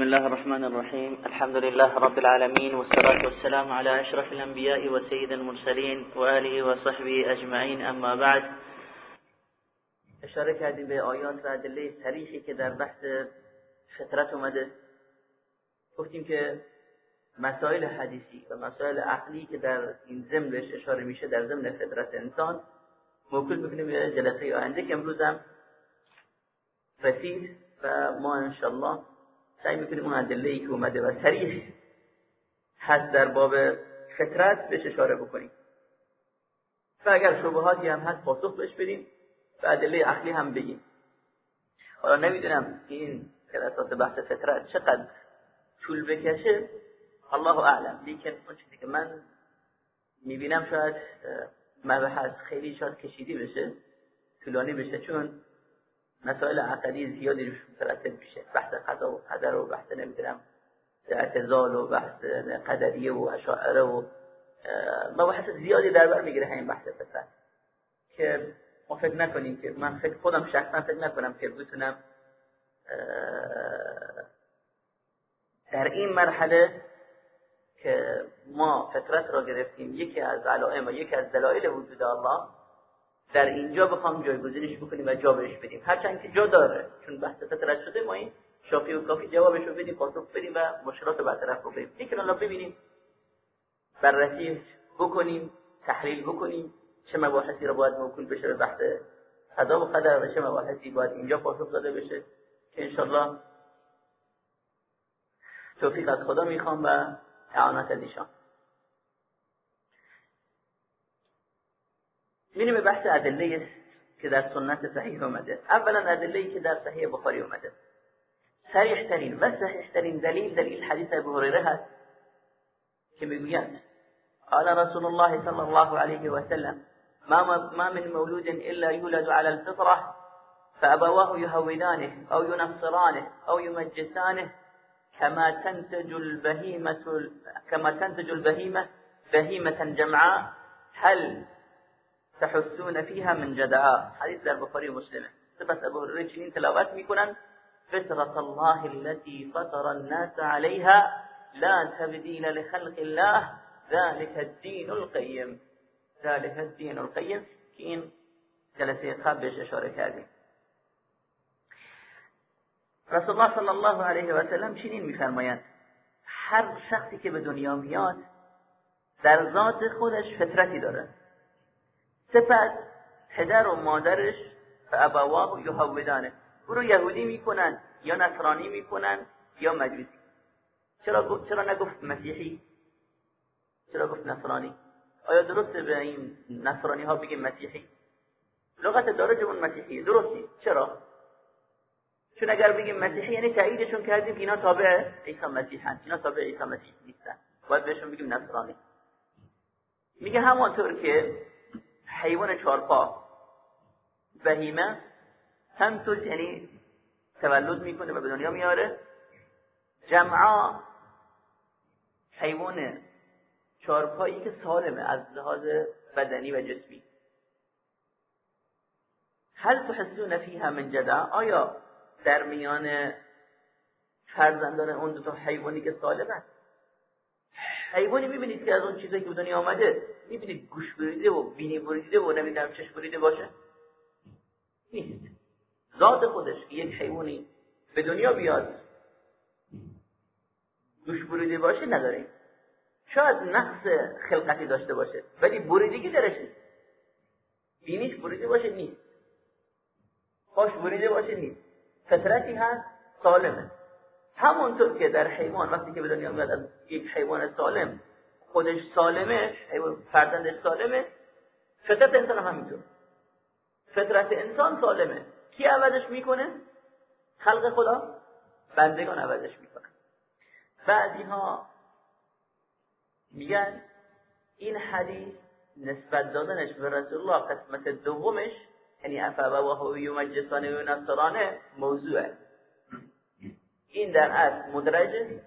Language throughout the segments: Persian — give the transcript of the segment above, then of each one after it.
بسم الله الرحمن الرحيم الحمد لله رب العالمين والصلاة والسلام على أشرف الأنبياء وسيد المرسلين وآله وصحبه أجمعين أما بعد اشاره کردیم به آیات و ادله صریحی که در بحث فطرت اومده گفتیم که مسائل حدیثی و مسائل عقلی که در این ضمن اشاره میشه در ضمن فطرت انسان موکول بکنیم به جلسه آینده که امروز هم رسید ما انشالله سعی می‌کنیم اون ادله که اومده و صریح هست در باب فطرت بهش اشاره بکنیم. و اگر شبهاتی هم هست پاسخ بهش بدیم و ادله عقلی هم بگیم. حالا نمی‌دونم این در اساس بحث فطرت چقدر طول بکشه الله اعلم. لیکن اون چیزی که من می‌بینم شاید مبحث خیلی شاید کشیدی بشه طولانی بشه. چون مسائل عقدی زیادی روش مترتب میشه. بحث قضا و قدر و بحث نمی‌دونم اعتزال و بحث قدریه و اشاعره و مباحث زیادی در بر می‌گیره همین بحث فطرت که ما فکر نکنیم که من فکر خودم شخصا فکر نکنم که بتونم در این مرحله که ما فطرت را گرفتیم یکی از علائم و یکی از دلایل وجود الله در اینجا بخوام جایگزینش بکنیم و جا بهش بدیم. هرچند که جا داره چون بحث فطرت شده ما این شافی و کافی جوابش رو بدیم پاسخ بدیم و مشکلات برطرف رو بدیم لیکن الله ببینیم بررسی بکنیم تحلیل بکنیم چه مباحثی را باید موکول بشه به بحث قضا و قدر و چه مباحثی باید اینجا پاسخ داده بشه. که انشالله توفیق از خدا می‌خوام و اعانت از ایشان. مين بحث أدلية در سنت صحيح اومده. أولا أدلية در صحيح بخاری اومده. صريح ترین و صحیح ترین دلیل دلیل حدیث ابو هریره هست که میگوید قال رسول الله صلى الله عليه وسلم ما ما من مولود الا يولد على الفطره فابواه يهودانه أو ينصرانه أو يمجسانه كما تنتج البهيمه كما تنتج البهيمه بهيمه جمعاء هل تحسون فيها من جدعاء حديث در بخاری مسلمه سپس أبو هريرة چنین تلاوت میکنن فطرة الله التي فطر الناس عليها لا تبديل لخلق الله ذلك الدين القيم. ذلك الدين القيم. که این جلسة قبل بهش اشاره کردیم رسول الله صلی الله علیه و سلم چنین هر شخصی که به دنیا میاد در ذات خودش فطرتی داره. سپس پدر و مادرش و ابواه یهودانه. او رو یهودی می‌کنن یا نصرانی می‌کنن یا مجوسی. چرا چرا نگفت مسیحی؟ چرا گفت نصرانی؟ آیا درسته به این نصرانی ها بگیم مسیحی؟ لغت داره اون مسیحی. درستی. چرا؟ چون اگر بگیم مسیحی یعنی تاییدشون کردیم که اینا تابع عیسی مسیحن. اینا تابع عیسی مسیح نیستن. باید بهشون بگیم نصرانی. میگه همانطور که حیوان چارپا. بهیمه تنتج یعنی تولد می‌کنه و به دنیا میاره جمعا حیوان چارپایی که سالمه از لحاظ بدنی و جسمی. هل تحسون فیها من جدع آیا در میان فرزندان اون دو تا حیوانی که سالمه حیوانی می‌بینید که از اون چیزایی که دنیا آمده می‌بینید گوش بریده و بینی بریده و نمی‌دونم چشم بریده باشه؟ نیست. ذات خودش یک حیوانی به دنیا بیاد گوش بریده باشه نداره. شاید نقص خلقتی داشته باشه ولی بریدگی درش نیست. بینیش بریده باشه نیست. پاش بریده باشه نیست. فطرتی هست سالمه. همونطور که در حیوان وقتی که به دنیا میاد از یک حیوان سالم خودش سالمه حیوان فرزندش سالمه فطرت انسان هم همینطور. فطرت انسان سالمه. کی عوضش می‌کنه؟ خلق خدا. بندگان عوضش می‌کنن. بعضی ها میگن این حدیث نسبت دادنش به رسول الله قسمت دومش یعنی افا و یمجسانه و نصرانه موضوعه. این در اصل مدرج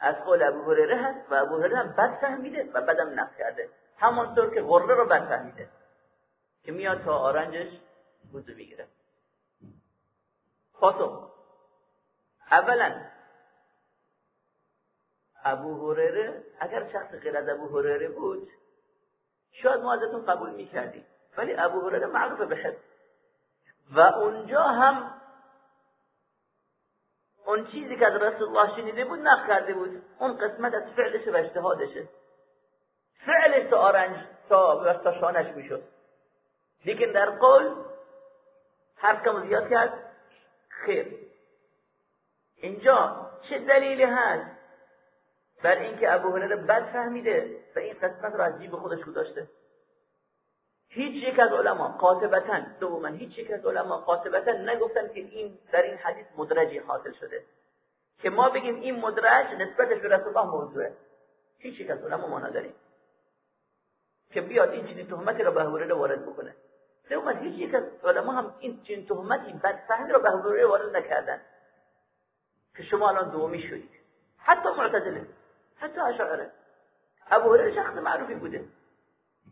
از قول ابو هریره هست و ابو هریره هم بد فهمیده و بدم نقل کرده. همانطور که غره رو بد فهمیده که میاد تا آرنجش بوزو می‌گیره. پاسخ. اولا ابو هریره اگر شخص غیر از ابو هریره بود شاید ما ازتون قبول می‌کردیم. ولی ابو هریره معروف به و اونجا هم اون چیزی که از رسول الله شنیده بود نقل کرده بود. اون قسمت از فعلش و اجتهادشه. فعلش تا آرنج تا, تا شانش می‌شد. لیکن در قول هر کم زیاد کرد خیر. اینجا چه دلیلی هست؟ بر اینکه ابو هریره بد فهمیده و این قسمت را از جیب خودش گذاشته. هیچ یک از علما قاطبتا دوما هیچ یک از علما قاطبتا نگفتن که این در این حدیث مدرجی حاصل شده. که ما بگیم این مدرج نسبتش به رسول الله موضوعه. هیچ یک از علما ما نداریم. که بیاد این چنین تهمتی را به هریره وارد بکنه. دوما هیچ یک از علما هم این چنین تهمتی بدفهمی را به هریره وارد نکردن. که شما الان دومی شدید. حتی معتزله. حتی اشاعره ابو هریره شخص معروفی بوده.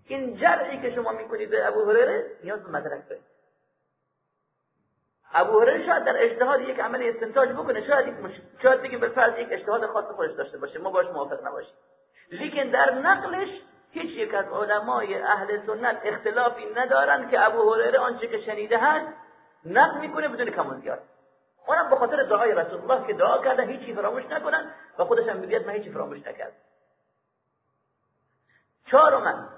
این جرعی که شما می‌کنید به ابو هریره نیاز به مدرک دارید. ابو هریره شاید در اجتهاد یک عمل استنتاج بکنه شاید یک مش... شاید بگیم بالفرض یک اجتهاد خاص خودش داشته باشه ما باش موافق نباشیم. لیکن در نقلش هیچ یک از علمای اهل سنت اختلافی ندارن که ابو هریره آنچه که شنیده هست نقل می‌کنه بدون کم و زیاد اونم به خاطر دعای رسول الله که دعا کردن هیچی فراموش نکنن و خودش هم میگه من هیچی فراموش نکردم. چهارم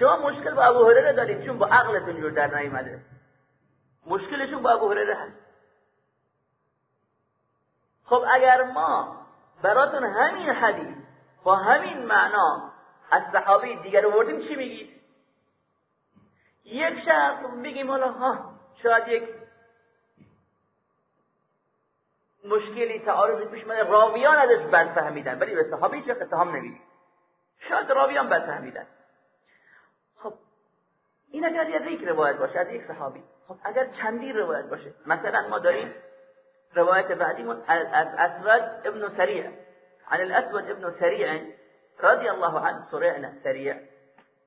شما مشکل با ابو هریره دارید چون با عقلتون جور در نیومده مشکلشون با ابو هریره هست. خب اگر ما براتون همین حدیث با همین معنا از صحابی دیگر آوردیم چی میگید یک شخص بگیم حالا ها شاید یک مشکلی تعارضی پیش من راویان ازش بد فهمیدن ولی به صحابی چه اتهام نمی‌دید شاید راویان بد فهمیدن این اگر یک روایت باشه از یک صحابی. خب اگر چندی روایت باشه؟ مثلا ما داریم روایت بعدیمون از اسود ابن سریع. عن الاسود ابن سریع رضي الله عنه سرعنا سريع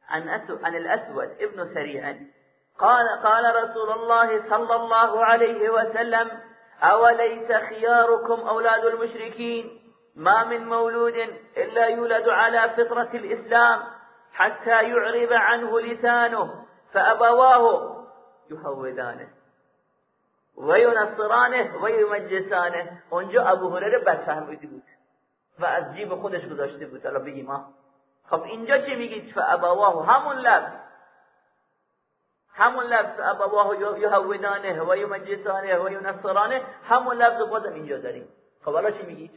عن عن الأسود ابن سريع قال قال رسول الله صلى الله عليه وسلم أوليس خياركم أولاد المشركين؟ ما من مولود إلا يولد على فطرة الإسلام حتى يعرب عنه لسانه. فأبواه يهودانه وينصرانه ويمجسانه. اونجا ابو هريره بد فهمیده بود و از جیب خودش گذاشته بود حالا بگیم ما خب اینجا چی میگید؟ فابواه همون لفظ. همون لفظ. ابواه یهودانه و یمجسانه و همون لفظ بازم اینجا داریم. خب حالا چی میگید؟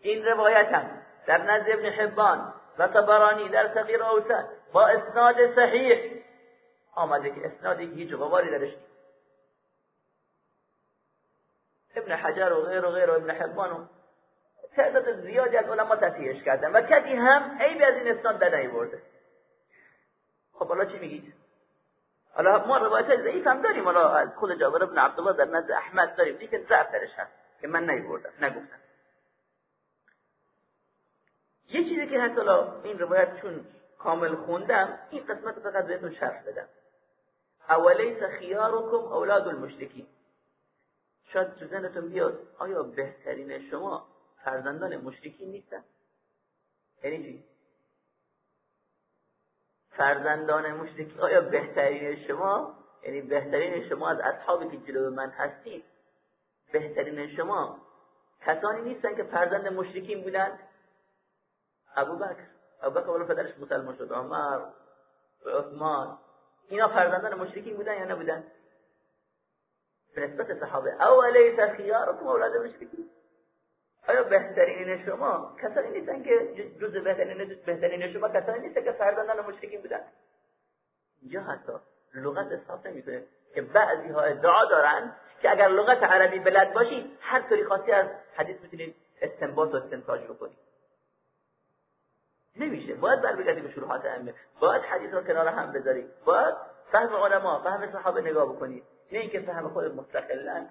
این روایت هم در نزد ابن حبان و طبرانی در صغیر اوسط با اسناد صحیح. آمده که اسنادی که هیچ غباری درش ابن حجر و غیر و غیر و ابن حبان و تعداد زیادی از علما تصحیحش کردن و کسی هم عیبی از این اسناد در نیورده. خب حالا چی میگید؟ حالا ما روایت ضعیف هم داریم. حالا از خود جابر ابن عبدالله در نزد احمد داریم. لیکن ضعف درش هست. که من نیوردم نگفتم. یه چیزی که حتی این روایت چون کامل خوندم این قسمت فقط بهتون شرح بدم. اولیس خیارکم اولاد المشرکین. شاید تو ذهنتون بیاد آیا بهترین شما فرزندان مشرکین نیستن؟ یعنی چی؟ فرزندان مشرکین آیا بهترین شما یعنی بهترین شما از اصحابی که جلو من هستید بهترین شما کسانی نیستن که فرزند مشرکین ابو بکر ابو بکر پدرش مسلمان شد عمر عثمان. اینا فرزندان مشرکین بودن یا نبودن؟ نسبت صحابه. اولیس خیارکم اولاد مشرکین. آیا بهترین شما کسانی نیستن که جز بهترین بهترین شما کسانی نیستن که فرزندان مشرکین بودن؟ اینجا حتی لغت اصحاب نمی‌کنه که بعضی ها ادعا دارن که اگر لغت عربی بلد باشی هر طوری خاصی از حدیث می‌تونید استنباط و استنتاج بکنید. نمیشه. باید برگردی به شروحات ائمه. باید حدیث رو کنار هم بذارید باید فهم علما فهم صحابه نگاه بکنید نه اینکه فهم خود مستقلا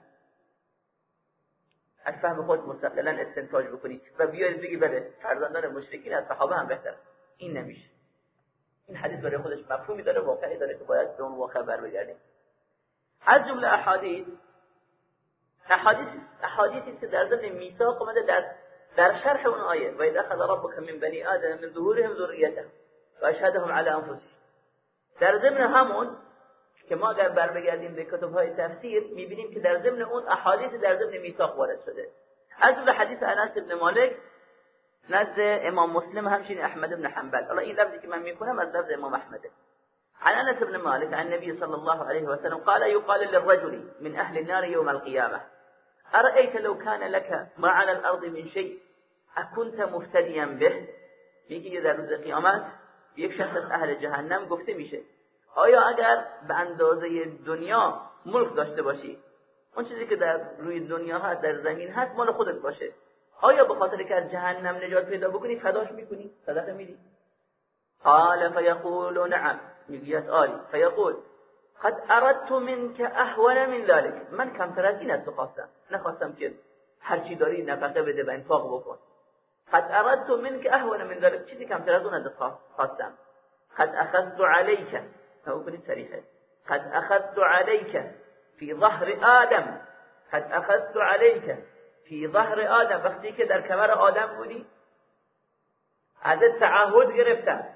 از فهم خود مستقلا استنتاج بکنی و بیارید بگی بله فرزندان مشرکین از صحابه هم بهتر. این نمیشه. این حدیث برای خودش مفهومی داره واقعی داره که باید به اون واقع بر بگردیم از جمله احادیث. احادیث احادیثی که در ضمن میثاق اومده در در شرح اون آیه و اذا أخذ ربك من بنی آدم من ظهورهم ذریتهم و اشهدهم على أنفسهم. در ضمن همون که ما اگر بر بگردیم به کتب های تفسیر میبینیم که در ضمن اون احادیث در ضمن میثاق وارد شده. از اون حدیث انس بن مالک نزد امام مسلم همچنین احمد بن حنبل. حالا این لفظی که من میکنم از لفظ امام احمده عن انس بن مالك عن النبي صلى الله عليه وسلم قال يقال للرجل من أهل النار يوم القيامة أرأيت لو كان لك ما على الأرض من شيء؟ اكنت مفتديا به میگه در روز قیامت یک شخص از اهل جهنم گفته میشه. آیا اگر به اندازه دنیا ملک داشته باشی اون چیزی که در روی دنیا هست در زمین هست مال خودت باشه. آیا به خاطر که از جهنم نجات پیدا بکنی فداش می‌کنی؟ صدقه میدی؟ قال فيقول نعم. می‌گوید آری فیقول قد اردت منك اهون من ذلك من کمتر از این از تو خواستم. نخواستم که هرچی داری نفقه بده و انفاق بکن. قد اردت منك اهون من ذلك. چیزی کمتر از اون از خواستم. قد اخذت عليك. او کنید صریحه قد اخذت عليك في ظهر آدم. قد اخذت عليك في ظهر آدم. وقتی که در کمر آدم بودی ازت تعهد گرفتم.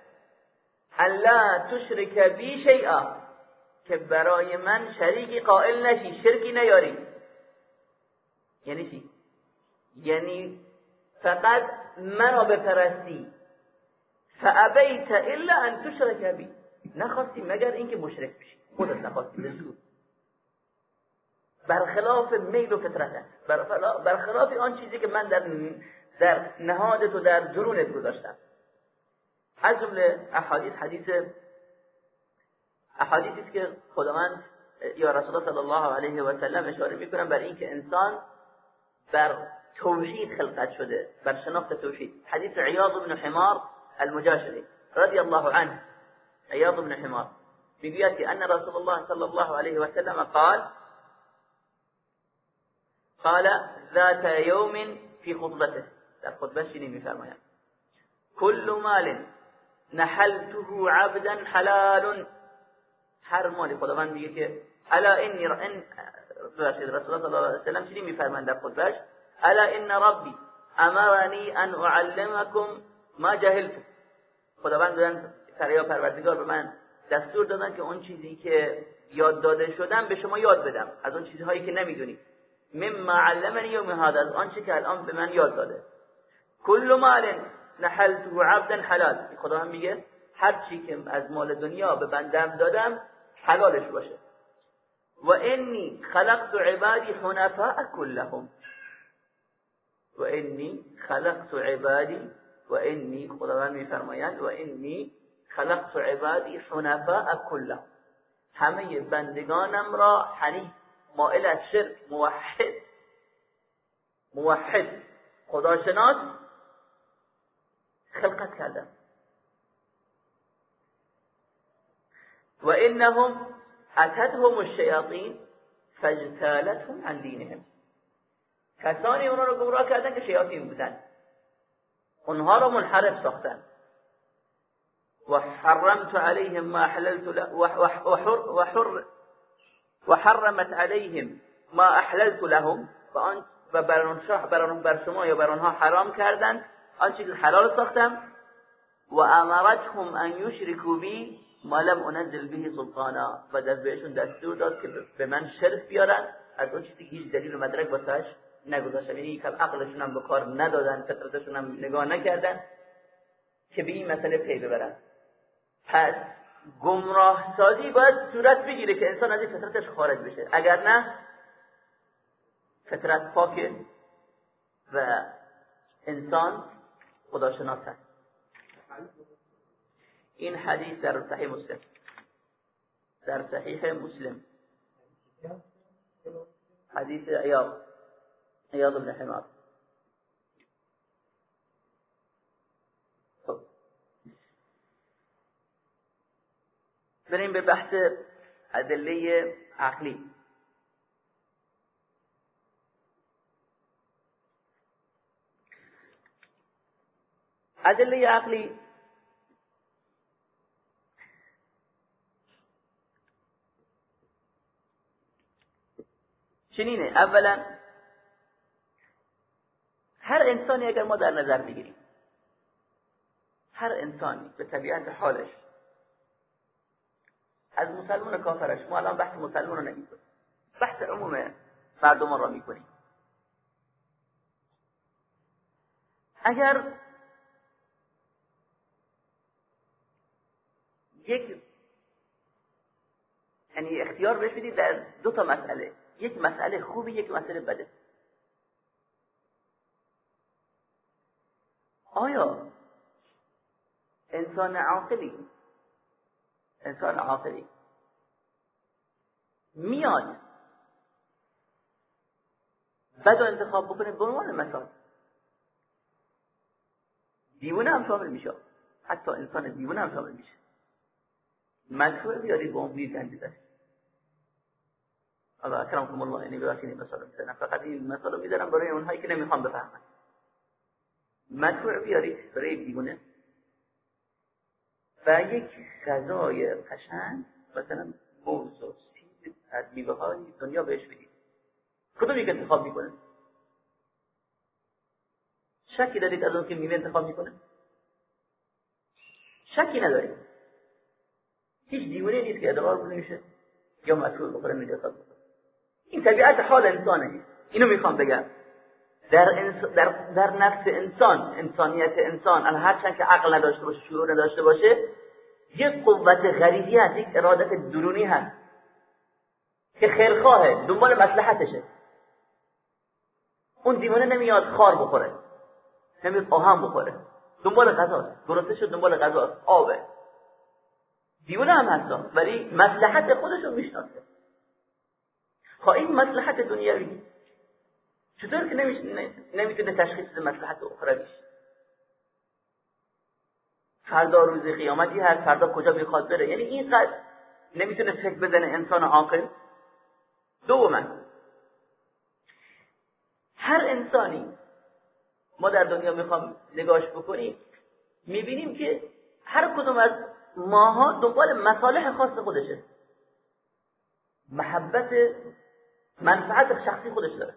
الا تشرک بی شیئا که برای من شریکی قائل نشی شرکی نیاری. یعنی چی؟ یعنی فقط منو بپرستی. فابیت الا ان تشرک بی. نخواستی مگر اینکه مشرک بشی. خودت نخواستی به برخلاف میل و فطرت. برخلاف آن چیزی که من در در نهادت و در درونت گذاشتم. از جمله احادیث حدیث احادیثی است که خداوند یا رسول الله صلی الله علیه و سلم اشاره می‌کنن بر اینکه انسان بر توحید خلقت شده. بر شناخت توحید حدیث عیاض بن حمار المجاشری رضی الله عنه. عیاض بن حمار. میگوید که أن رسول الله صلی الله علیه و سلم قال قال ذات يوم في خطبته. در خطبة شینی میفرماید كل مال نحلته عبدا حلال. هر مالی خداوند میگه که الا انی ان رسول الله صلی الله علیه و سلم چی میفرمایند در خطبهش الا ان ربی امرنی ان اعلمکم ما جهلت خداوند دادن فریا پروردگار به من دستور دادن که اون چیزی که یاد داده شدم به شما یاد بدم. از اون چیزهایی که نمی‌دونید مما علمنی یوم هذا از آنچه که الان به من یاد داده. کل مال نحلته عبدا حلال. خدا هم میگه هر چی که از مال دنیا به بندم دادم حلالش باشه. و انی خلقت عبادی حنفاء كلهم و خلقت عبادی و انی خداوند میفرمایند و خلقت عبادی حنفاء كلهم. همه بندگانم را حنیف مائل از شرک موحد موحد خداشناس خلقت کردن و انهم أتتهم الشیاطین فاجتالتهم عن دینهم کسانی اونا رو گمراه کردن که شیاطین بودن. اونها رو منحرف ساختن. و حرمت عليهم ما حللت و حر وحرمت عليهم ما احللت لهم. و آن و بر شما یا بر آنها حرام کردند. آنچه که حلال ساختم. و امرتهم ان یشرکوا بی ما لم انزل به سلطانا. و در بهشون دستور داد که به من شرک بیارن. از اون چیزی که هیچ دلیل و مدرک واسش نگذاشتن یعنی یکم عقلشون هم به کار ندادن فطرتشون هم نگاه نکردن که به این مسئله پی ببرن. پس گمراه سازی باید صورت بگیره که انسان از این فطرتش خارج بشه. اگر نه فطرت پاکه و انسان خداشناس هست این حدیث در صحیح مسلم. در صحیح مسلم. حدیث عیاض عیاض بن حمار بریم به بحث ادله عقلی. ادله عقلی چنینه. اولا هر انسانی اگر ما در نظر بگیریم هر انسانی به طبیعت حالش از مسلمان کافرش ما الان بحث مسلمان رو نمی کنیم بحث عموم مردمان را می کنیم اگر یک یعنی اختیار بهش در دو تا مسئله. یک مسئله خوبی یک مسئله بده. آیا انسان عاقلی؟ انسان عاقلی. میاد. بد انتخاب بکنه به عنوان مثال. دیوونه هم شامل میشه. حتی انسان دیوونه هم شامل میشه. مدفوع بیارید به اون گنجیده حالا اکرمکم الله یعنی ببخشید این مثال می‌زنم. فقط این مثال رو می‌زنم برای اونهایی که نمی‌خوام بفهمن. مدفوع بیارید برای دیوونه. و یک غذای قشنگ مثلا موز و سیب از میوه های دنیا بهش بدید کدوم یک انتخاب می‌کنه؟ شکی دارید از اون که میوه انتخاب می‌کنه؟ شکی ندارید هیچ دیوونه نیست که ادغار بشه یا مسئول بخوره بخوره این طبیعت حال انسانه. اینو می‌خوام بگم. در, در, در نفس انسان انسانیت انسان هرچند که عقل نداشته باشه شعور نداشته باشه یک قوت غریبی هست یک ارادت درونی هست که خیرخواهه دنبال مصلحتشه. اون دیوانه نمیاد خار بخوره نمیاد آهن بخوره. دنبال غذا درسته شد دنبال غذا آبه. دیوانه هم هست ولی مصلحت خودش رو می‌شناسه. خب این مصلحت دنیاوی چطور که نمی‌تونه تشخیص مصلحت اخرویش. فردا روز قیامتی هست فردا کجا می‌خواد بره. یعنی اینقدر نمی‌تونه فکر بزنه انسان عاقل. دوما هر انسانی ما در دنیا می‌خوام نگاش بکنیم می‌بینیم که هر کدوم از ماها دنبال مصالح خاص خودشه. محبت منفعت شخصی خودش داره.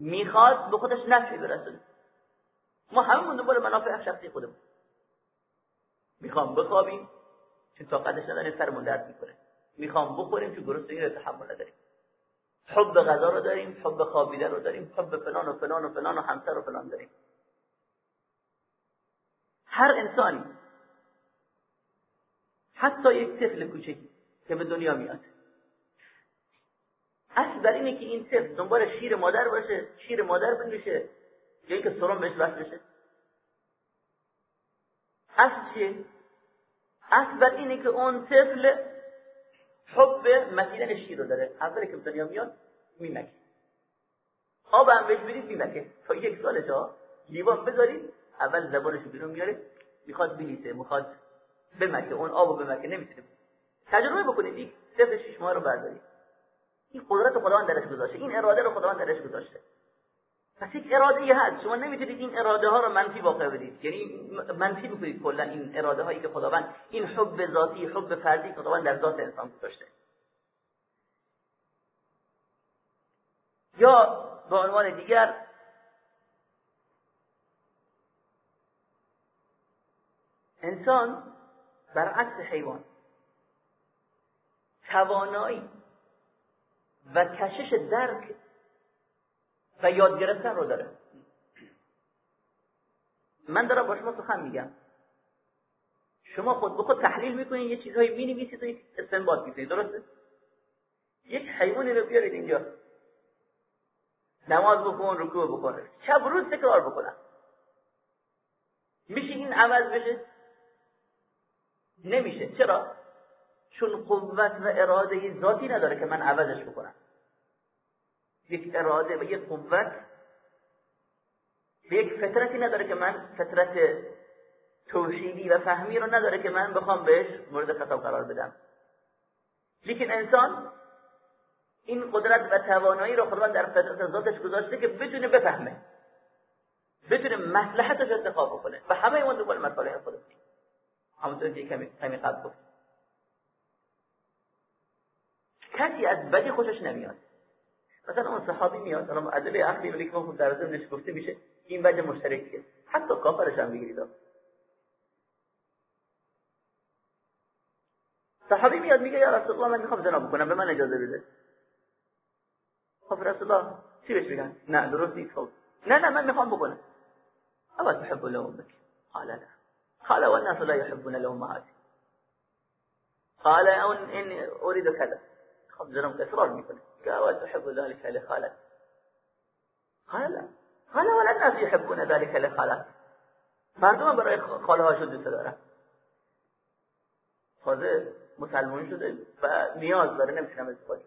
می‌خواد به خودش نفعی برسونه. ما هممون دنبال منافع شخصی خودمون. می‌خوام بخوابیم چون طاقتش نداریم سرمون درد می‌کنه. می‌خوام بخوریم چون گرسنگی رو تحمل نداریم. حب غذا رو داریم حب خوابیدن رو داریم حب فلان و فلان و فلان و همسر و فلان داریم. هر انسانی حتی یک طفل کوچکی که به دنیا میاد. اصل بر اینه که این طفل دنبال شیر مادر باشه شیر مادر بنوشه یا اینکه سرم بهش وصل بشه. اصل چیه؟ اصل بر اینه که اون طفل حب مسیدن شیر رو داره. اولی که دنیا میاد میمکه. آب هم بهش برید میمکه. تا یک سالش ها لیوان بذارید اول زبانش بیرون میاره می‌خواد بلیسه می‌خواد بمکه. اون آب بمکه نمی‌تونه. تجربه بکنید. یک طفل شش ماه رو بردارید. این قدرت خداوند درش گذاشته. این اراده رو خداوند درش گذاشته. پس یک اراده هست. شما نمی‌تونید این اراده ها رو منفی واقع بدید. یعنی منفی بکنید کلا این اراده هایی که خداوند این حب ذاتی حب فردی خداوند در ذات انسان گذاشته. یا به عنوان دیگر انسان برعکس حیوان. توانایی و کشش درک و یاد گرفتن رو داره. من دارم با شما سخن میگم. شما خود به خود تحلیل می‌کنید یه چیزهایی می‌نویسید و استنباط می‌کنید درسته؟ یک حیوانی رو بیارید اینجا. نماز بکن رکوع بکنه شب روز تکرار بکنه میشه این عوض بشه؟ نمیشه. چرا؟ چون قوت و اراده ذاتی نداره که من عوضش بکنم. یک اراده و یک قوت یک فطرتی نداره که من فطرت توحیدی و فهمی رو نداره که من بخوام بهش مورد خطاب قرار بدم. لیکن انسان این قدرت و توانایی رو خداوند در فطرت ذاتش گذاشته که بتونه بفهمه. بتونه مصلحتش انتخاب بکنه. و همه اون دنبال مصالح خودش. همونطور که کمی کمی قبل گفت کسی از بدی خوشش نمیاد. مثلا اون صحابی میاد حالا ادله عقلی ولی که در ضمنش گفته میشه این وجه مشترکیه. حتی کافرش هم بگیرید صحابی میاد میگه یا رسول الله من می‌خوام زنا بکنم به من اجازه بده. خب رسول الله چی بهش بگن نه درست نیست خب. نه نه من می‌خوام بکنم. اما تحب لامك قال لا. قال والناس لا يحبون الامهات قال ان اريد كذا خب زنم اصرار می‌کنه قال تحب ذلك لخالك. قال لا قال ولا الناس يحبون ذلك لخالك. مردم برای خاله ها شده دارن تازه مسلمان شده و نیاز داره نمی‌تونم ازدواج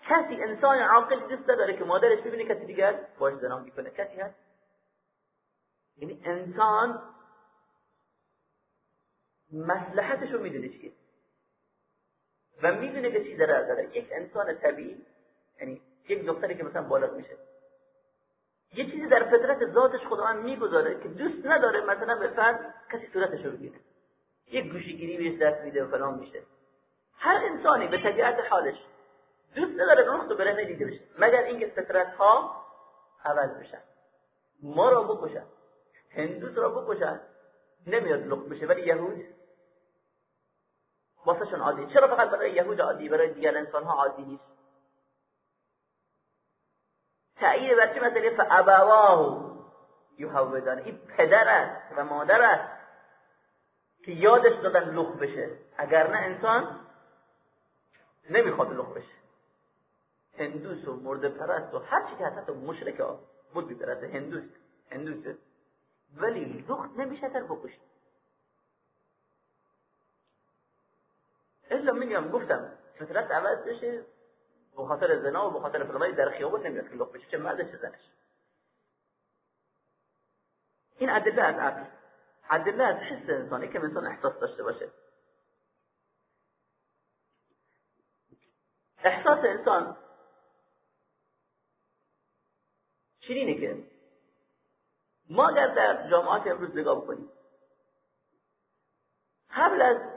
کسی انسان عاقل دوست داره که مادرش ببینه کسی دیگر باش زنا می‌کنه. کسی هست؟ یعنی انسان مصلحتش رو می‌دونه چیه. و می‌دونه که چی داره داره. یک انسان طبیعی یعنی یک دختری که مثلا بالغ میشه. یه چیزی در فطرت ذاتش خداوند می‌گذاره که دوست نداره مثلا به فرد کسی صورتش رو ببینه یک گوشیگیری بهش دست میده و فلان میشه. هر انسانی به طبیعت حالش دوست نداره رخ و برهنه دیده بشه. مگر اینکه فطرت ها عوض بشن. ما را بکشن. هندوس را بکشن. نمیاد لخ بشه ولی یهود واسهشون عادی. چرا فقط برای یهود عادی؟ برای دیگر انسان ها عادی نیست. تأیید بر چه مسئله؟ فابواه یهودان این پدر است و مادر است که یادش دادن لخ بشه. اگر نه انسان نمی‌خواد لخ بشه. هندوس و مرد پرست و هر چی که هست مشرک ها بود بیپرست هندوس. هندوسه ولی لخت نمیشه تر بکشید الا میگم گفتم فطرت عوض بشه به خاطر زنا و به خاطر فلانی در خیابون نمیاد که بشه چه مرد چه زنش. این ادله از عقل. ادله از حس انسانی که انسان احساس داشته باشه. احساس انسان چرینه که ما اگر در جامعات امروز نگاه بکنیم قبل از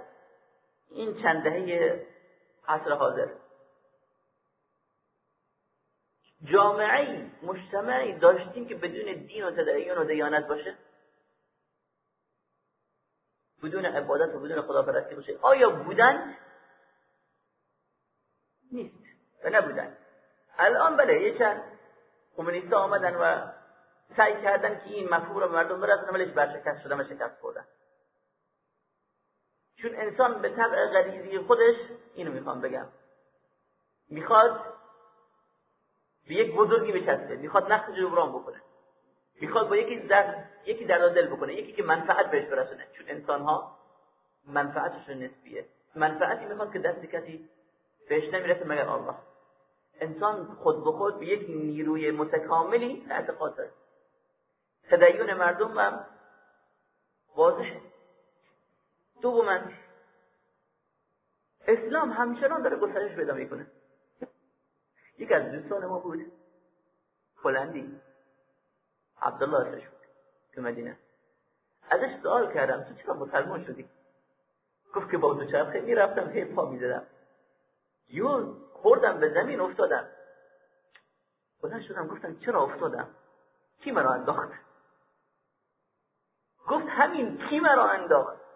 این چند دهه عصر حاضر. جامعه مجتمعی داشتیم که بدون دین و تدین و دیانت باشه؟ بدون عبادت و بدون خداپرستی باشه؟ آیا بودن؟ نیست. و نبودن. الان بله یه چند کمونیست آمدن و سعی کردن که این مفهوم رو مردم برسونن ولی برشکست شدن و شکست خوردن. چون انسان به طبع غریزی خودش اینو می‌خوام بگم. می‌خواد به یک بزرگی بچسبه. می‌خواد نقص جبران بکنه. می‌خواد با یکی در یکی دل بکنه. یکی که منفعت بهش برسونه. چون انسان ها منفعتشون نسبیه. منفعتی می‌خواد که دست کسی بهش نمی‌رسه مگر الله. انسان خود به خود به یک نیروی متکاملی اعتقاد داره تدین مردم هم واضحه. دوما اسلام همچنان داره گسترش پیدا می‌کنه. یک از دوستان ما بود. هلندی. عبدالله اسمش بود. تو مدینه. ازش سوال کردم تو چرا مسلمان شدی؟ گفت که با دوچرخه می‌رفتم هی پا می‌زدم. یو خوردم به زمین افتادم. بلند شدم گفتم چرا افتادم؟ کی مرا انداخت؟ گفت همین کی مرا انداخت؟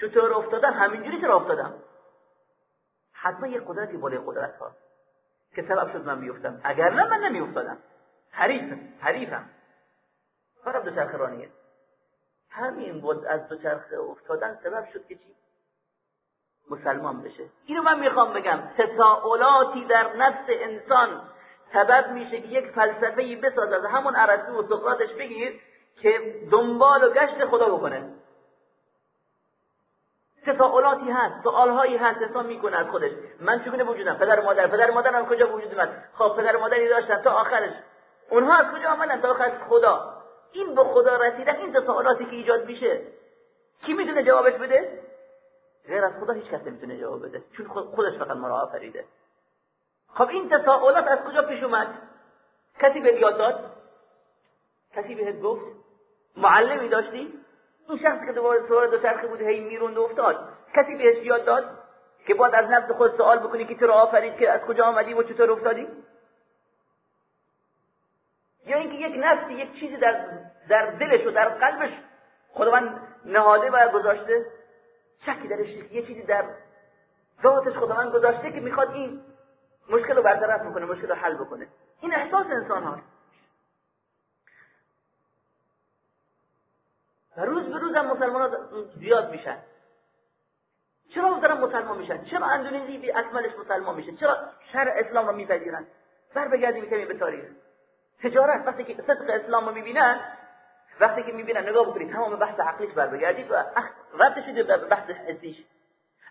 چطور افتادم؟ همینجوری چرا افتادم. حتما یه قدرتی بالای قدرت ها که سبب شد من بیفتم. اگر نه من نمیافتادم. حریفم حریفم. فقط دوچرخه رانیه همین بود از دوچرخه افتادن سبب شد که چی؟ مسلمان بشه. اینو من می‌خوام بگم. تساؤلاتی در نفس انسان سبب میشه که یک فلسفه ای بساز از همون ارسطو و سقراطش بگیر که دنبال و گشت خدا بکنه. تساؤلاتی هست سوالهایی هست انسان می‌کنه از خودش. من چگونه وجودم؟ پدر مادر. پدر مادرم کجا وجود من؟ خب پدر مادری داشتن تا آخرش. اونها از کجا آمدن تا آخر خدا. این به خدا رسیدن این تساؤلاتی که ایجاد میشه. کی می‌تونه جوابش بده؟ غیر از خدا هیچ کس نمی‌تونه جواب بده. چون خودش فقط ما را آفریده. خب این تساؤلات از کجا پیش اومد؟ کسی به یاد داد؟ کسی بهت گفت؟ معلمی داشتی؟ این شخص که دوباره سوار دو چرخه بود هی می‌روند و افتاد. کسی بهش یاد داد که باید از نفس خود سوال بکنی که تو آفرید که از کجا آمدی و چطور افتادی؟ یا اینکه یک نفسی یک چیزی در در دلش و در قلبش خداوند نهاده و گذاشته شکی درش یه چیزی در ذاتش خداوند گذاشته که می‌خواد این مشکل رو برطرف بکنه مشکل رو حل بکنه. این احساس انسان هاست و روز به روز هم مسلمان زیاد میشن. چرا دارن مسلمان میشن؟ چرا اندونزی بی اکملش مسلمان میشه؟ چرا شر اسلام رو میپذیرن؟ بر بگردیم کمی به تاریخ. تجارت وقتی که صدق اسلام رو می‌بینن وقتی که می‌بینن نگاه بکنید تمام بحث عقلیش بر بگردید و رد شده به بحث حسیش.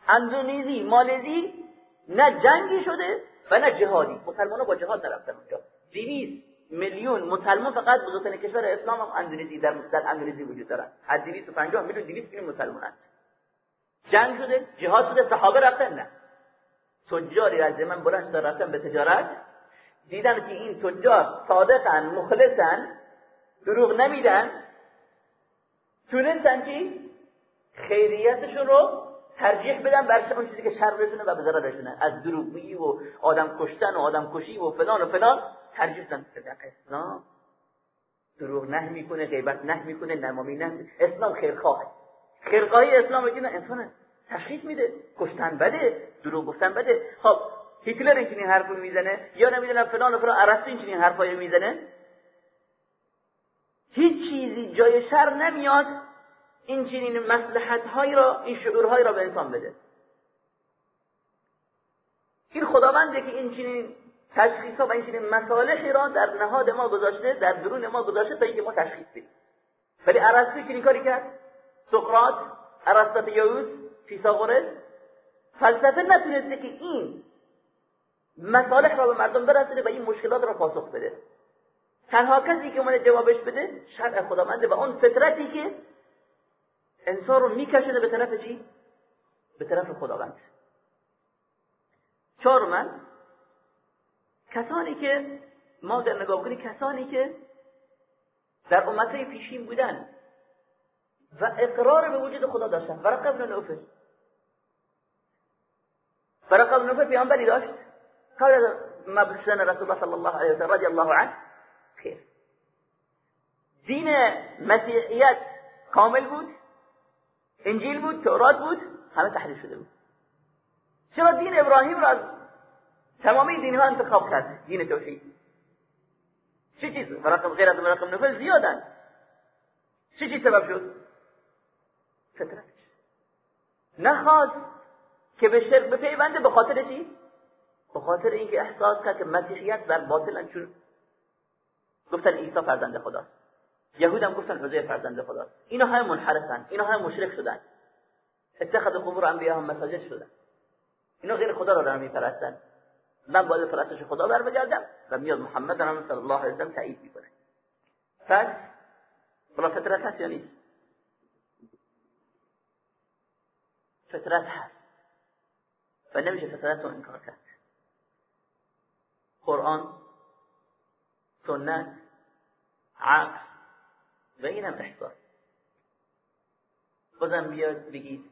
اندونزی مالزی نه جنگی شده و نه جهادی. مسلمان با جهاد نرفتن اونجا. دویست میلیون مسلمان فقط بزرگترین کشور اسلام هم اندونزی در در اندونزی وجود دارن. از 250 میلیون 200 میلیون هست. جنگ شده جهاد شده صحابه رفتن نه. تجاری از من بلند رفتن به تجارت. دیدن که این تجار صادقن مخلصن دروغ نمیدن. تونستن چی خیریتشون رو ترجیح بدن بر اون چیزی که شر و به ضرر رسونه از دروغگویی و آدم کشتن و آدم کشی و فلان و فلان. ترجیح بدن اسلام دروغ نه می‌کنه غیبت نه می‌کنه نمامی نه اسلام خیرخواه خیرخواهی اسلام میگه انسان تشخیص میده. کشتن بده. دروغ گفتن بده. خب هیتلر این حرفو می‌زنه؟ یا نمی‌دونم فلان و فلان. ارسطو این چنین حرفایی می‌زنه؟ هیچ چیزی جای شر نمیاد این چنین مسلحت هایی را این شعورهایی را به انسان بده. این خداونده که این چنین تشخیص ها و این مصالحی را در نهاد ما گذاشته در درون ما گذاشته تا اینکه ما تشخیص بدیم. ولی ارسطو چنین کاری کرد؟ سقراط ارسطیوس فیثاغورس فلسفه نتونسته که این مصالح را به مردم برسونه و این مشکلات را پاسخ بده. تنها کسی که من جوابش بده شرع خداونده و اون فطرتی که انسان رو میکشونه به طرف چی؟ به طرف خداوند. من کسانی که ما در نگاه کنی کسانی که در امتهای پیشین بودن و اقرار به وجود خدا داشتن. ورقه ابن نوفل. ورقه ابن نوفل پیامبری داشت. قبل مبعث رسول الله صلی الله علیه وسلم رضی الله عنه خیر. دین مسیحیت کامل بود انجیل بود تورات بود همه تحریف شده بود. چرا دین ابراهیم را از تمامی دین ها انتخاب کرد. دین توحید. چه چیز؟ رقم غیر از رقم نفل زیادن. چه چیز سبب شد؟ فطرتش نخواست که به شرک بپیونده به خاطر چی؟ به خاطر اینکه احساس کرد که مسیحیت بر باطلن چون گفتن عیسی فرزند خداست یهود هم گفتن عزیر فرزند خداست اینا های منحرفن. اینا های مشرک شدن. اتخذ قبور انبیاء هم مساجد شدن. اینا غیر خدا را دارن میپرستن. من باید پرستش خدا برمیگردم و میاد محمد هم صلی الله علیه وسلم تایید می‌کنه. پس بلا فطرت هست یا نیست؟ فطرت هست. و نمیشه فطرت رو انکار کرد. قرآن سنت عقل و اینم احساس بازم بیاد بگید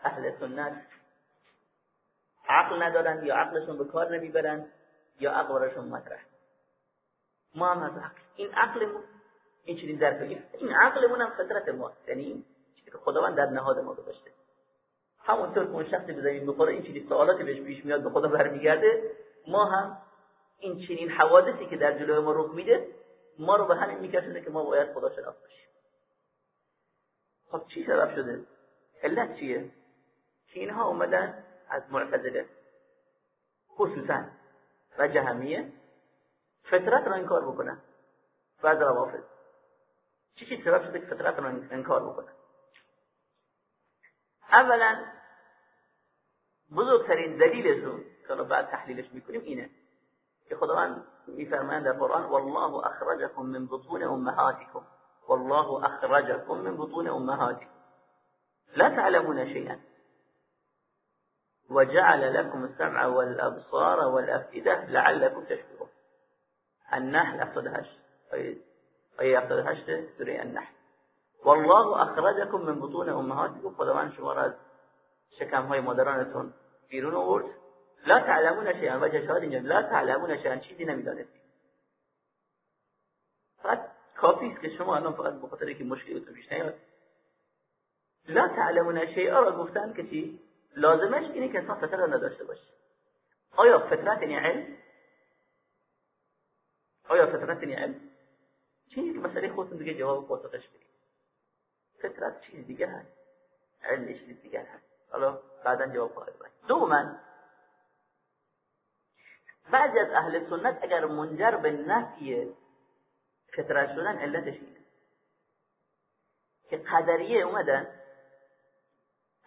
اهل سنت عقل ندارن یا عقلشون به کار نمی‌برن یا عقل مطرح. ما هم از عقل. این عقلمون این چنین در این عقلمون هم فطرت ما. یعنی چیزی که خداوند در نهاد ما گذاشته. همونطور که اون شخصی به زمین بخوره این چنین سوالاتی بهش پیش میاد به خدا برمیگرده. ما هم این چنین حوادثی که در جلوی ما رخ میده ما رو به همین میکشونه که ما باید خدا شناس باشیم خب چی سبب شده؟ علت چیه؟ که اینها اومدن از معتزله. خصوصا و جهمیه. فطرت را انکار بکنن و از روافض چی چی سبب شده که فطرت را انکار بکنن اولا بزرگترین دلیلشون که بعد تحلیلش می‌کنیم اینه که خداوند میفرمایند در قرآن والله اخرجكم من بطون امهاتكم والله اخرجكم من بطون امهاتكم لا تعلمون شيئا وجعل لكم السمع والأبصار والأفئدة لعلكم تشكرون. النحل افتدهش اي افتدهش سوره النحل. والله أخرجكم من بطون أمهاتكم خداوند شما را از شکم های مادرانتون بیرون آورد. لا تعلمون شیئا و شاهد اینجا لا تعلمون شیئا چیزی نمیدانستید کافی است که شما الان فقط به خاطر که مشکلی پیش نیاد. لا تعلمون شیئا را گفتن که چی؟ لازمش اینه که انسان فطرت نداشته باشه. آیا فطرت یعنی علم؟ آیا فطرت یعنی علم؟ چیزی که مسئله خودتون دیگه جواب پاسخش بدید؟ فطرت چیز دیگه هست. علمش چیز دیگه هست. حالا بعدا جواب خواهد دو من بعضی از اهل سنت اگر منجر به نفی فطرت شدن علتش اینه. که قدریه اومدن.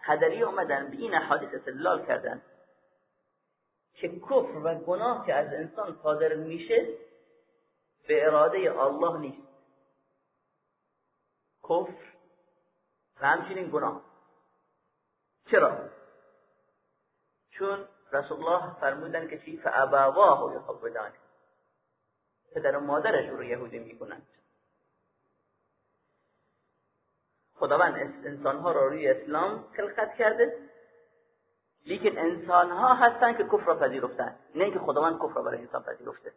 قدریه اومدن به این حادث استدلال کردن. که کفر و گناه که از انسان صادر میشه به اراده الله نیست. کفر و همچنین گناه. چرا؟ چون رسول الله فرمودن که چی فابواه یحودان پدر و مادرش رو یهودی می‌کنند خداوند انسانها را روی اسلام خلقت کرده. لیکن انسانها هستن که کفر را پذیرفتن نه که خداوند کفر را برای انسان پذیرفته.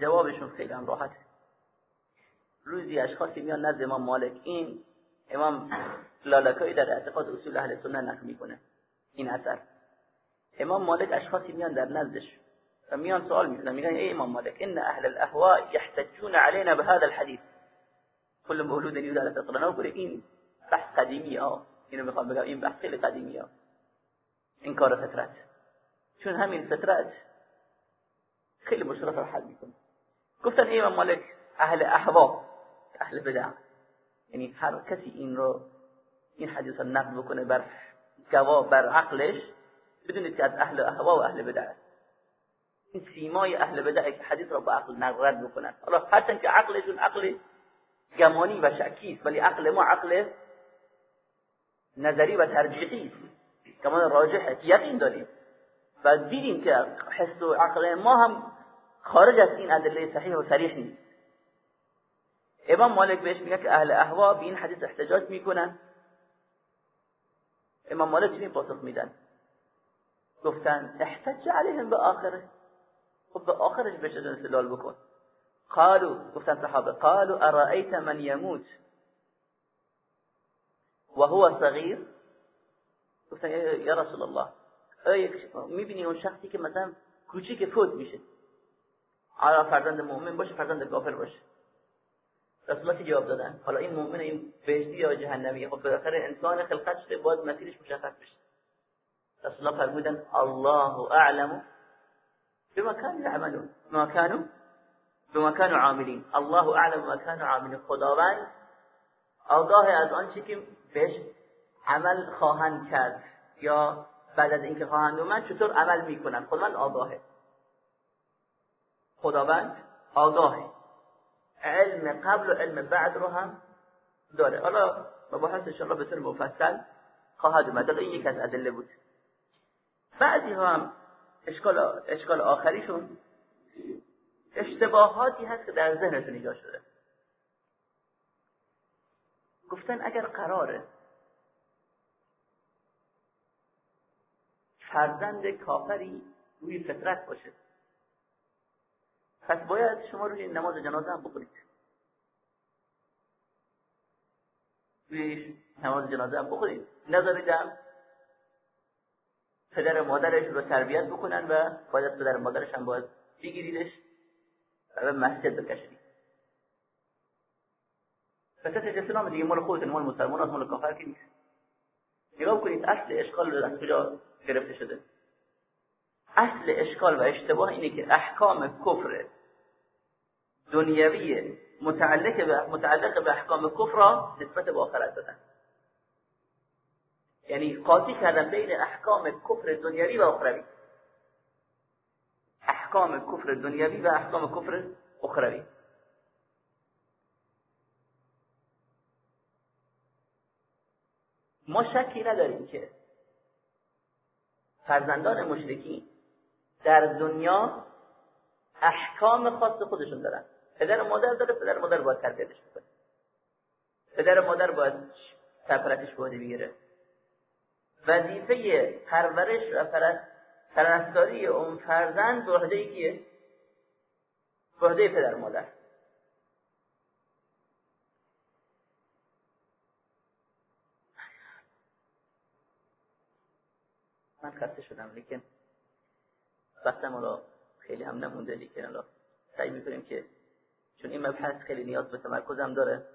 جوابشون خیلی هم راحته. روزی اشخاصی میان نزد امام مالک این امام لالکایی در اعتقاد اصول اهل سنت نقل می‌کنه. این اثر. امام مالک اشخاصی میان در نزدش و میان سوال می‌کنن میگن ای امام مالک ان اهل الاهواء يحتجون علينا بهذا الحديث كل مولود يولد على فطره نقول این بحث قدیمی ها. اینو می‌خوام بگم. این بحث خیلی قدیمی ها. این کار فطرت. چون همین فطرت خیلی مشکلات رو حل می‌کنه. گفتن ای امام مالک اهل اهوا اهل بدع. یعنی هر کسی این رو این حدیث رو نقل بکنه بر گوا بر عقلش بدونید که از اهل اهوا و اهل بدع. این سیمای اهل بدع حدیث را با عقل نقل بکنن. حالا هرچند که عقلشون عقل گمانی و شکی است ولی عقل ما عقل نظری و ترجیحی. است کمان راجحه یقین داریم. و دیدیم که حس و عقل ما هم خارج از این ادله صحیح و صریح نیست. امام مالک بهش میگه که اهل اهوا به این حدیث احتجاج می‌کنن. امام مالک چنین پاسخ میدن. گفتن احتج علیهم به آخره. خب به آخرش بهش استدلال بکن؟ قالوا گفتن صحابه قالوا ارائیت من يموت وهو صغیر؟ گفتن یا رسول الله می‌بینی اون شخصی که مثلا کوچیک فوت میشه. حالا فرزند مؤمن باشه فرزند کافر باشه. رسول الله جواب دادن؟ حالا این مؤمن این بهشتی یا جهنمی؟ خب بالاخره انسان خلقت شده باید مسیرش مشخص بشه رسول الله فرمودن الله اعلم بما كانوا يعملون. ما كانوا بما كانوا عاملين الله اعلم بما كانوا عاملين خداوند آگاه از آنچه که بهش عمل خواهند کرد یا بعد از اینکه خواهند اومد چطور عمل می‌کنن؟ خداوند آگاهه. خداوند آگاهه. علم قبل و علم بعد رو هم داره. حالا مباحث انشاءالله به طور مفصل خواهد اومد. این یک از ادله بود. بعضی هم اشکال, اشکال آخریشون اشتباهاتی هست که در ذهنتون ایجاد شده. گفتن اگر قراره فرزند کافری روی فطرت باشه پس باید شما روی نماز جنازه هم بخورید روی نماز جنازه هم بخورید نذاریدم پدر مادرش رو تربیت بکنن و باید پدر مادرش هم باید بگیریدش. به مسجد بکشید پس اسلام دیگه مال خودتون مال مسلمان از مال کافر که نیست. نگاه کنید اصل اشکال از کجا گرفته شده؟ اصل اشکال و اشتباه اینه که احکام کفر دنیوی متعلق به متعلق به احکام کفر را نسبت به آخرت دادن. یعنی قاطی کردن بین احکام کفر دنیوی و اخروی احکام کفر دنیوی و احکام کفر اخروی. ما شکی نداریم که فرزندان مشرکی در دنیا احکام خاص خودشون دارن. پدر مادر داره پدر مادر باید تربیتش بکنه. پدر مادر باید سرپرستش بوده بگیره. وظیفه پرورش و پرستاری اون فرزند به عهده کیه به عهده پدر مادر. من خسته شدم لیکن وقتم حالا خیلی هم نمونده لیکن حالا سعی می‌کنیم که چون این مبحث خیلی نیاز به تمرکزم داره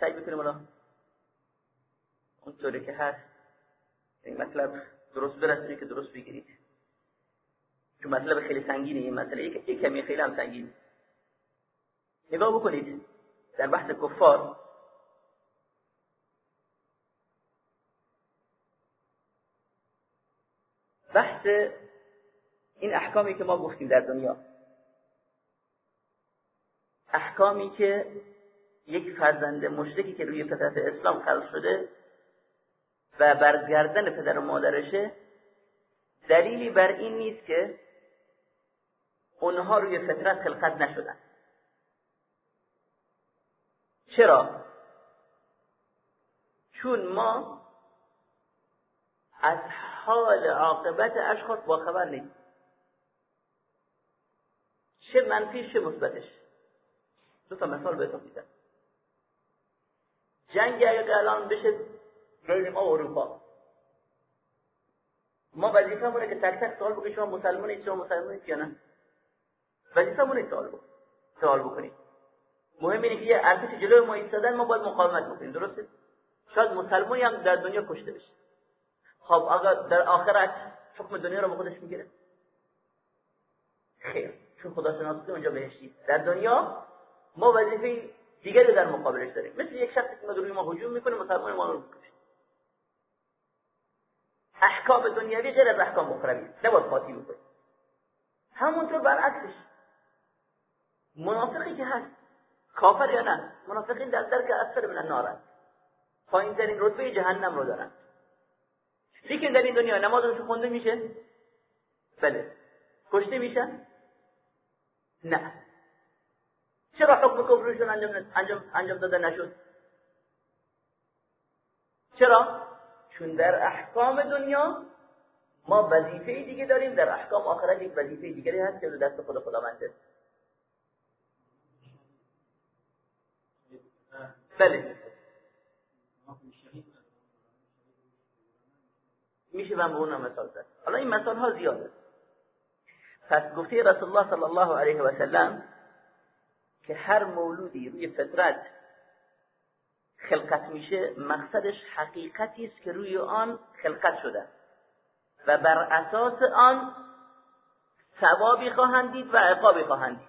سعی می‌کنیم حالا اونطوری که هست این مطلب درست برسونی که درست بگیرید. چون مطلب خیلی سنگینه این مسئله یک کمی خیلی هم سنگین. نگاه بکنید. در بحث کفار بحث این احکامی که ما گفتیم در دنیا. احکامی که یک فرزند مشرکی که روی فطرت اسلام خلق شده و برگردن پدر و مادرشه دلیلی بر این نیست که اونها روی فطرت خلقت نشدن. چرا؟ چون ما از حال عاقبت اشخاص با خبر نیست چه منفیش چه مثبتش. دو تا مثال بهتون میدم. جنگ اگر الان بشه ما اروپا. ما وظیفه مونه که تک تک سوال بکنیم شما مسلمانید شما مسلمانید یا نه؟ وظیفه مونه سوال بکنیم سوال بکنیم. مهم اینه که یه ارتش جلوی ما ایستادن ما باید مقاومت بکنیم درسته؟ شاید مسلمانی هم در دنیا کشته بشه. خب اگر در آخرت حکم دنیا رو به خودش می‌گیره؟ خیر چون خدا شناسی اونجا بهشتی در دنیا ما وظیفه دیگری در مقابلش داریم. مثل یک شخصی که روی ما هجوم می‌کنه مسلمان ما رو احکام دنیوی غیر از احکام اخروی نباید قاطی بکنیم همونطور برعکسش. منافقی که هست کافر یا نه منافقین در درک اثر من النار پایین ترین رتبه جهنم رو دارن. لیکن در این دنیا نمازشون خونده میشه؟ بله. کشته میشن نه. چرا حکم کفرشون انجام, انجام, انجام داده نشد؟ چرا؟ چون در احکام دنیا ما وظیفه دیگه داریم در احکام آخرت یک وظیفه دیگری هست که دست خود خداونده. بله. میشه من به اون مثال زد. حالا این مثال ها زیاده. پس گفته رسول الله صلی الله علیه و سلم که هر مولودی روی فطرت خلقت میشه مقصدش حقیقتی است که روی آن خلقت شده. و بر اساس آن ثوابی خواهند دید و عقابی خواهند دید.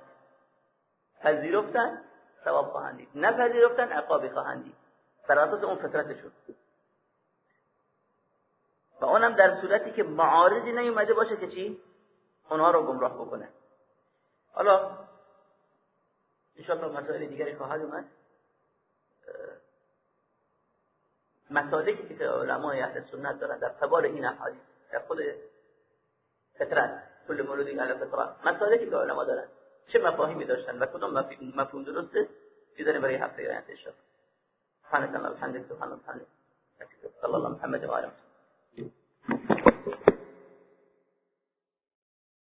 پذیرفتن ثواب خواهند دید. نپذیرفتن عقابی خواهند دید. بر اساس اون فطرتشون. و اونم در صورتی که معارضی نیومده باشه که چی؟ اونها رو گمراه بکنه. حالا انشاءالله مسائل دیگری خواهد اومد. مسالکی که علمای اهل سنت دارن در قبال این احادیث در خود فطرت کل مولودی علی فطرت مسالکی که علما دارن. چه مفاهیمی داشتن و کدوم مفهوم درسته؟ بیداریم برای هفته آینده انشاءالله. سبحانك اللهم وبحمدك سبحان الله وبحمدك صلى الله محمد وعلى اله